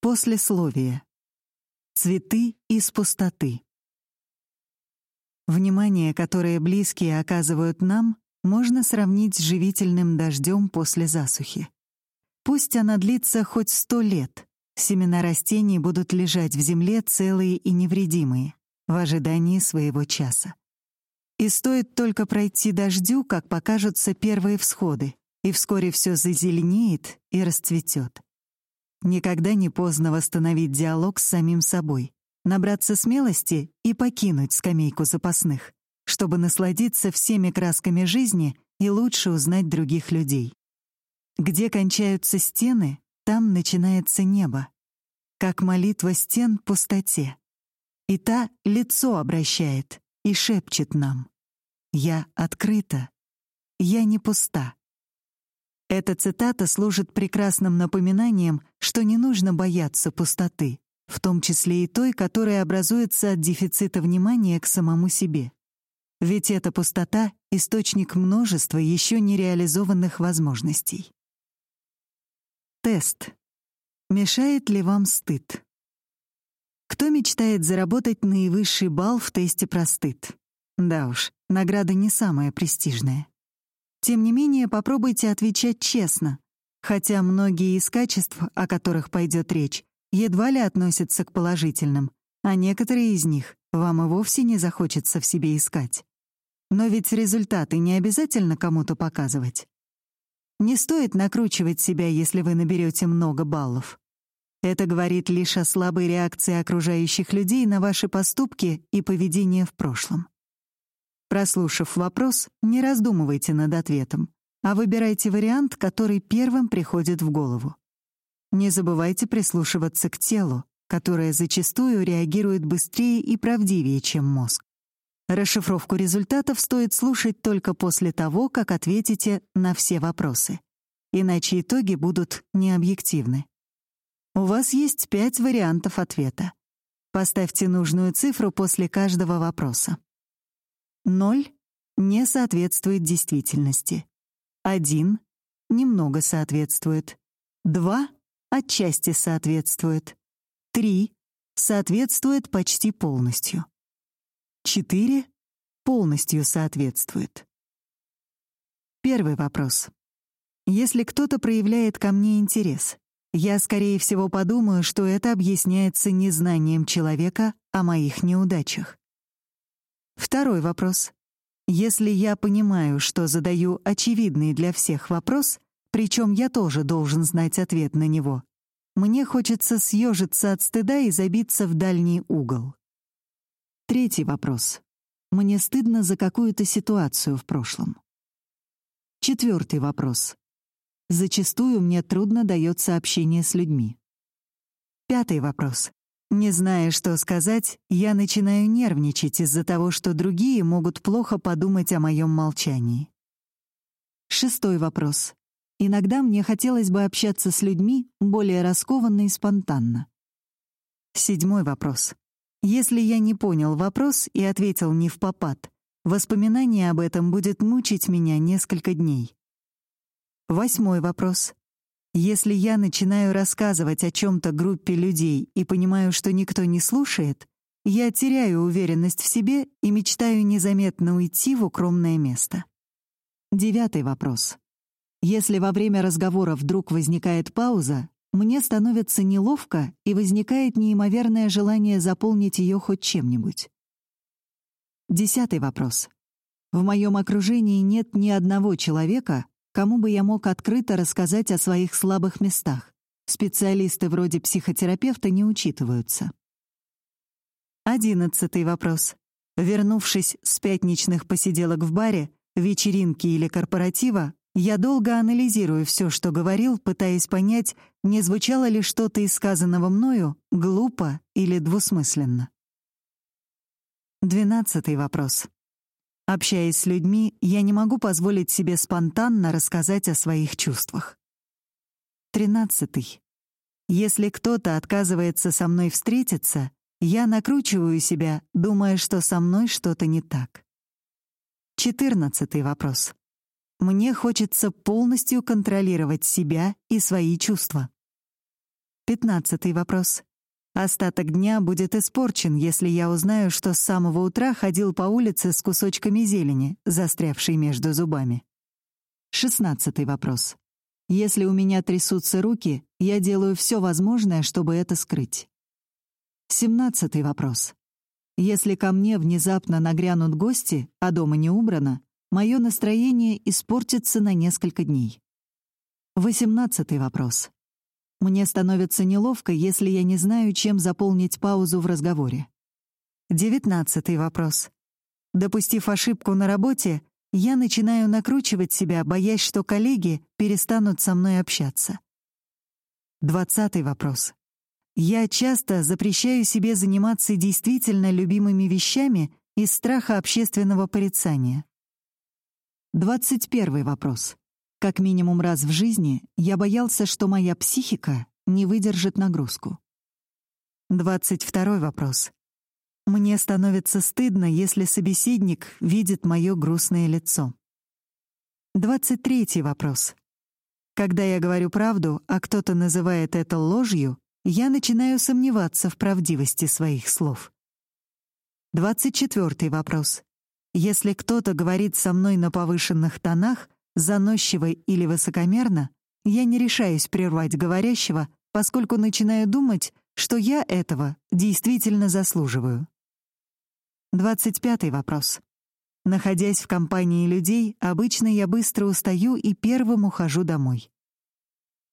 Послесловие. Цветы из пустоты. Внимание, которое близкие оказывают нам, можно сравнить с живительным дождем после засухи. Пусть она длится хоть сто лет, семена растений будут лежать в земле целые и невредимые, в ожидании своего часа. И стоит только пройти дождю, как покажутся первые всходы, и вскоре все зазеленеет и расцветет. Никогда не поздно восстановить диалог с самим собой, набраться смелости и покинуть скамейку запасных, чтобы насладиться всеми красками жизни и лучше узнать других людей. Где кончаются стены, там начинается небо. Как молитва стен пустоте. И та лицо обращает и шепчет нам. «Я открыта. Я не пуста». Эта цитата служит прекрасным напоминанием, что не нужно бояться пустоты, в том числе и той, которая образуется от дефицита внимания к самому себе. Ведь эта пустота — источник множества еще нереализованных возможностей. Тест. Мешает ли вам стыд? Кто мечтает заработать наивысший балл в тесте про стыд? Да уж, награда не самая престижная. Тем не менее, попробуйте отвечать честно, хотя многие из качеств, о которых пойдет речь, едва ли относятся к положительным, а некоторые из них вам и вовсе не захочется в себе искать. Но ведь результаты не обязательно кому-то показывать. Не стоит накручивать себя, если вы наберете много баллов. Это говорит лишь о слабой реакции окружающих людей на ваши поступки и поведение в прошлом. Прослушав вопрос, не раздумывайте над ответом, а выбирайте вариант, который первым приходит в голову. Не забывайте прислушиваться к телу, которое зачастую реагирует быстрее и правдивее, чем мозг. Расшифровку результатов стоит слушать только после того, как ответите на все вопросы. Иначе итоги будут необъективны. У вас есть пять вариантов ответа. Поставьте нужную цифру после каждого вопроса. 0 не соответствует действительности. 1 немного соответствует. 2 отчасти соответствует. 3 соответствует почти полностью. 4 полностью соответствует. Первый вопрос. Если кто-то проявляет ко мне интерес, я, скорее всего, подумаю, что это объясняется незнанием человека о моих неудачах. Второй вопрос. Если я понимаю, что задаю очевидный для всех вопрос, причем я тоже должен знать ответ на него, мне хочется съежиться от стыда и забиться в дальний угол. Третий вопрос. Мне стыдно за какую-то ситуацию в прошлом. Четвертый вопрос. Зачастую мне трудно дается общение с людьми. Пятый вопрос. Не зная, что сказать, я начинаю нервничать из-за того, что другие могут плохо подумать о моем молчании. Шестой вопрос. Иногда мне хотелось бы общаться с людьми более раскованно и спонтанно. Седьмой вопрос. Если я не понял вопрос и ответил не в попад, воспоминание об этом будет мучить меня несколько дней. Восьмой вопрос. Если я начинаю рассказывать о чем-то группе людей и понимаю, что никто не слушает, я теряю уверенность в себе и мечтаю незаметно уйти в укромное место. Девятый вопрос. Если во время разговора вдруг возникает пауза, мне становится неловко и возникает неимоверное желание заполнить ее хоть чем-нибудь. Десятый вопрос. В моем окружении нет ни одного человека, кому бы я мог открыто рассказать о своих слабых местах. Специалисты вроде психотерапевта не учитываются. Одиннадцатый вопрос. Вернувшись с пятничных посиделок в баре, вечеринки или корпоратива, я долго анализирую все, что говорил, пытаясь понять, не звучало ли что-то из сказанного мною глупо или двусмысленно. Двенадцатый вопрос. Общаясь с людьми, я не могу позволить себе спонтанно рассказать о своих чувствах. Тринадцатый. Если кто-то отказывается со мной встретиться, я накручиваю себя, думая, что со мной что-то не так. Четырнадцатый вопрос. Мне хочется полностью контролировать себя и свои чувства. Пятнадцатый вопрос. Остаток дня будет испорчен, если я узнаю, что с самого утра ходил по улице с кусочками зелени, застрявшей между зубами. Шестнадцатый вопрос. Если у меня трясутся руки, я делаю все возможное, чтобы это скрыть. Семнадцатый вопрос. Если ко мне внезапно нагрянут гости, а дома не убрано, мое настроение испортится на несколько дней. Восемнадцатый вопрос. Мне становится неловко, если я не знаю, чем заполнить паузу в разговоре. Девятнадцатый вопрос. Допустив ошибку на работе, я начинаю накручивать себя, боясь, что коллеги перестанут со мной общаться. Двадцатый вопрос. Я часто запрещаю себе заниматься действительно любимыми вещами из страха общественного порицания. Двадцать первый вопрос. Как минимум раз в жизни я боялся, что моя психика не выдержит нагрузку. 22 вопрос. Мне становится стыдно, если собеседник видит мое грустное лицо. 23 вопрос. Когда я говорю правду, а кто-то называет это ложью, я начинаю сомневаться в правдивости своих слов. 24 вопрос. Если кто-то говорит со мной на повышенных тонах, заносчиво или высокомерно, я не решаюсь прервать говорящего, поскольку начинаю думать, что я этого действительно заслуживаю. 25 вопрос. Находясь в компании людей, обычно я быстро устаю и первым ухожу домой.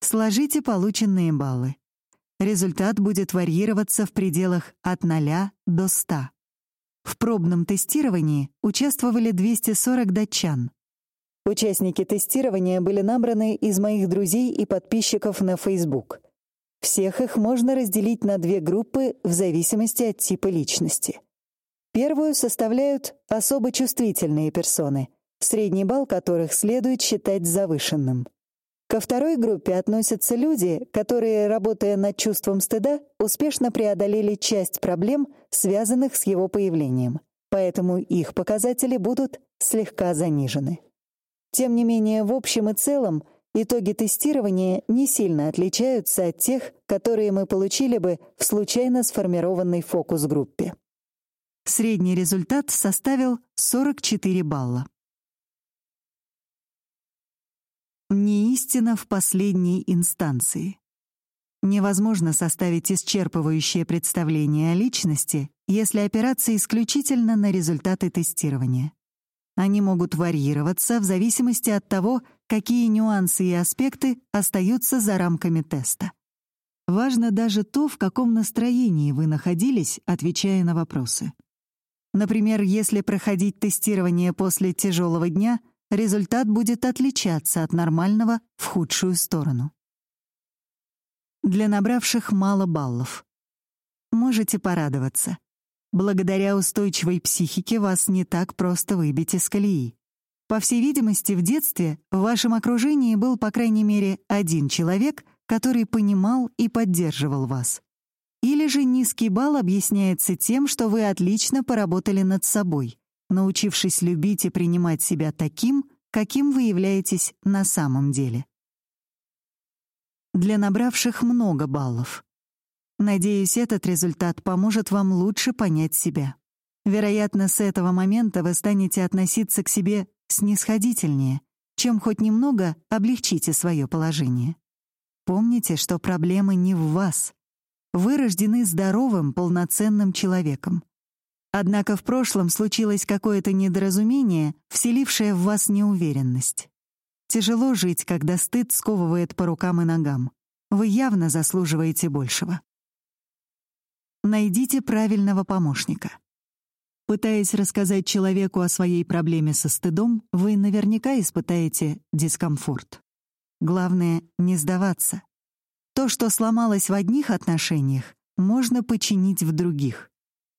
Сложите полученные баллы. Результат будет варьироваться в пределах от 0 до 100. В пробном тестировании участвовали 240 датчан, Участники тестирования были набраны из моих друзей и подписчиков на Facebook. Всех их можно разделить на две группы в зависимости от типа личности. Первую составляют особо чувствительные персоны, средний балл которых следует считать завышенным. Ко второй группе относятся люди, которые, работая над чувством стыда, успешно преодолели часть проблем, связанных с его появлением. Поэтому их показатели будут слегка занижены. Тем не менее, в общем и целом, итоги тестирования не сильно отличаются от тех, которые мы получили бы в случайно сформированной фокус-группе. Средний результат составил 44 балла. Не истина в последней инстанции. Невозможно составить исчерпывающее представление о личности, если опираться исключительно на результаты тестирования. Они могут варьироваться в зависимости от того, какие нюансы и аспекты остаются за рамками теста. Важно даже то, в каком настроении вы находились, отвечая на вопросы. Например, если проходить тестирование после тяжелого дня, результат будет отличаться от нормального в худшую сторону. Для набравших мало баллов. Можете порадоваться. Благодаря устойчивой психике вас не так просто выбить из колеи. По всей видимости, в детстве в вашем окружении был, по крайней мере, один человек, который понимал и поддерживал вас. Или же низкий балл объясняется тем, что вы отлично поработали над собой, научившись любить и принимать себя таким, каким вы являетесь на самом деле. Для набравших много баллов. Надеюсь, этот результат поможет вам лучше понять себя. Вероятно, с этого момента вы станете относиться к себе снисходительнее, чем хоть немного облегчите свое положение. Помните, что проблема не в вас. Вы рождены здоровым, полноценным человеком. Однако в прошлом случилось какое-то недоразумение, вселившее в вас неуверенность. Тяжело жить, когда стыд сковывает по рукам и ногам. Вы явно заслуживаете большего. Найдите правильного помощника. Пытаясь рассказать человеку о своей проблеме со стыдом, вы наверняка испытаете дискомфорт. Главное — не сдаваться. То, что сломалось в одних отношениях, можно починить в других.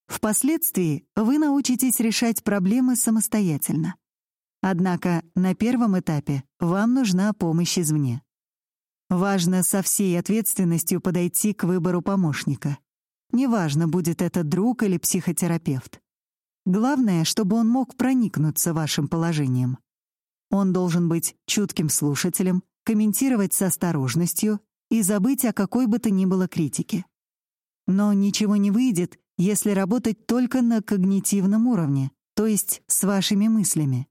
Впоследствии вы научитесь решать проблемы самостоятельно. Однако на первом этапе вам нужна помощь извне. Важно со всей ответственностью подойти к выбору помощника. Неважно, будет это друг или психотерапевт. Главное, чтобы он мог проникнуться вашим положением. Он должен быть чутким слушателем, комментировать с осторожностью, и забыть о какой бы то ни было критике. Но ничего не выйдет, если работать только на когнитивном уровне, то есть с вашими мыслями.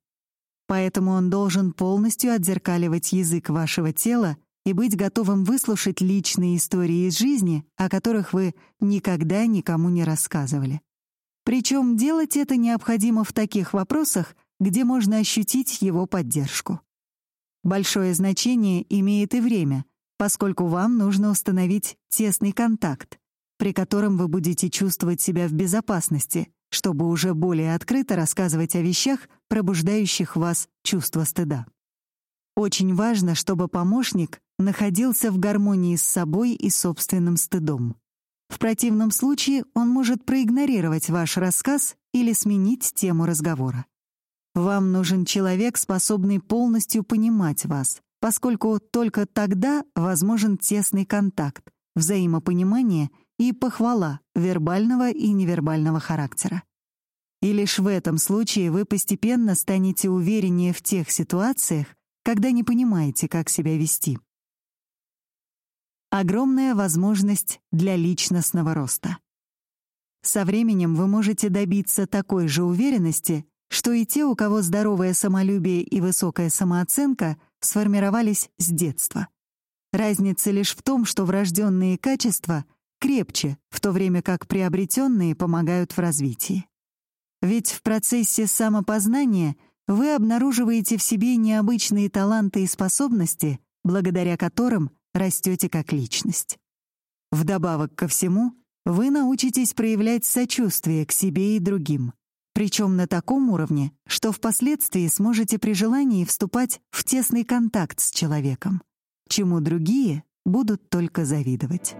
Поэтому он должен полностью отзеркаливать язык вашего тела и быть готовым выслушать личные истории из жизни, о которых вы никогда никому не рассказывали. Причем делать это необходимо в таких вопросах, где можно ощутить его поддержку. Большое значение имеет и время, поскольку вам нужно установить тесный контакт, при котором вы будете чувствовать себя в безопасности, чтобы уже более открыто рассказывать о вещах, пробуждающих в вас чувство стыда. Очень важно, чтобы помощник находился в гармонии с собой и собственным стыдом. В противном случае он может проигнорировать ваш рассказ или сменить тему разговора. Вам нужен человек, способный полностью понимать вас, поскольку только тогда возможен тесный контакт, взаимопонимание и похвала вербального и невербального характера. И лишь в этом случае вы постепенно станете увереннее в тех ситуациях, когда не понимаете, как себя вести. Огромная возможность для личностного роста. Со временем вы можете добиться такой же уверенности, что и те, у кого здоровое самолюбие и высокая самооценка, сформировались с детства. Разница лишь в том, что врожденные качества крепче, в то время как приобретенные помогают в развитии. Ведь в процессе самопознания вы обнаруживаете в себе необычные таланты и способности, благодаря которым растете как личность. Вдобавок ко всему, вы научитесь проявлять сочувствие к себе и другим, причем на таком уровне, что впоследствии сможете при желании вступать в тесный контакт с человеком, чему другие будут только завидовать.